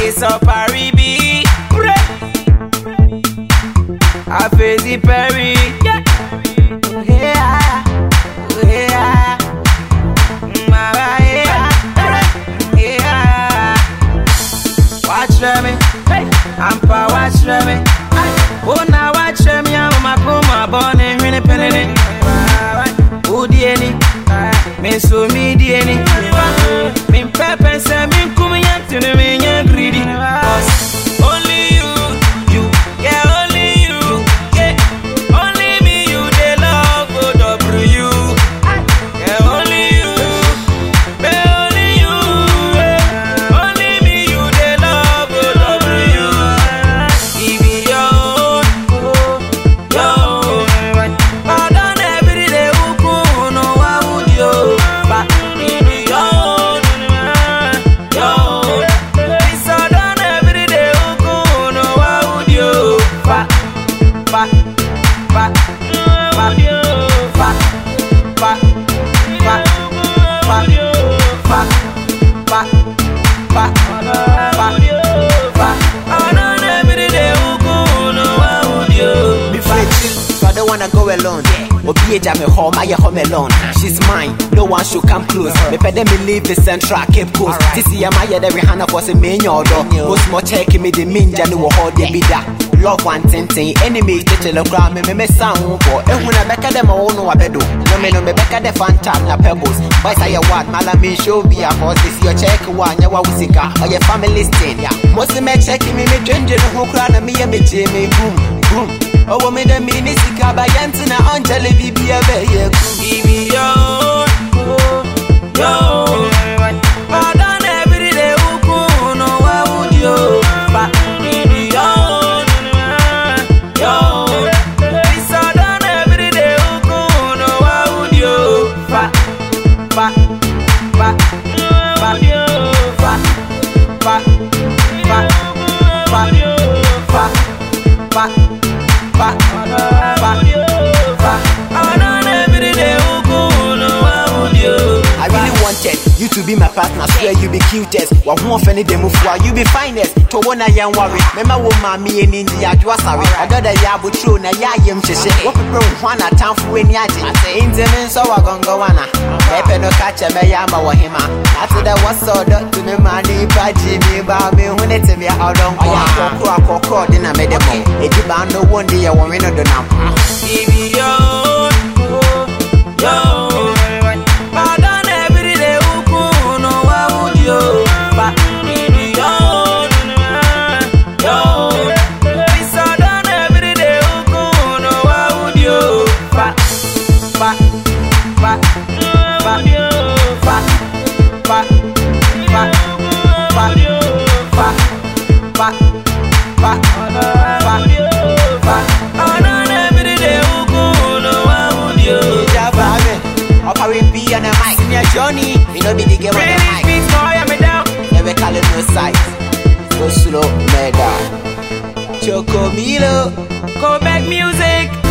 It's a Paribi. I face the Perry. I'm for watch me. Oh now watch me, I'm my puma born and penny. Oh dear, me so wanna go alone. Obi eja me home, I home alone. She's mine, no one should come close. Uh-huh. Me pede me leave the central Cape Coast. Tisi ya maya de Rihanna for se me nyodo. Most more check me the minja ni wo hold oh, oh, ya bida. Love one tintin, enemy te chelo kra me me me sound for. Ehu na beka de ma wono wabedo. No me no me beka de fanta na pebbles. Boys I what mala me show be a cause this your check one ya wa usika. Or your family stain. Most me check me me dwenje no ho kra na me ya me je me boom boom. Oh, me the mini sika by Yantina Angela Bibi a bay. Give me your own, your own. Pardon every day, who could know why would you? But give me your own, your own. It's all done every day, who spot to be my partner. Swear you be cutest. What more of any demo for you be finest. To one I am worry. Mema wo mami in the adwa sorry. I got a ya true na ya yem. What people want a town for any ati. Intimin so wa gongo wana. Pepe no kacha me yama wa hima. After that was dot to me mani pa jimi ba me hune te me out on kwa. Koko akoko dina medemo. Ejiba no one day want me no do now. Baby. Johnny, you know be the game on the mic. speaks for me down. Never call no sight. Go slow, murder. Choco Milo. Go music.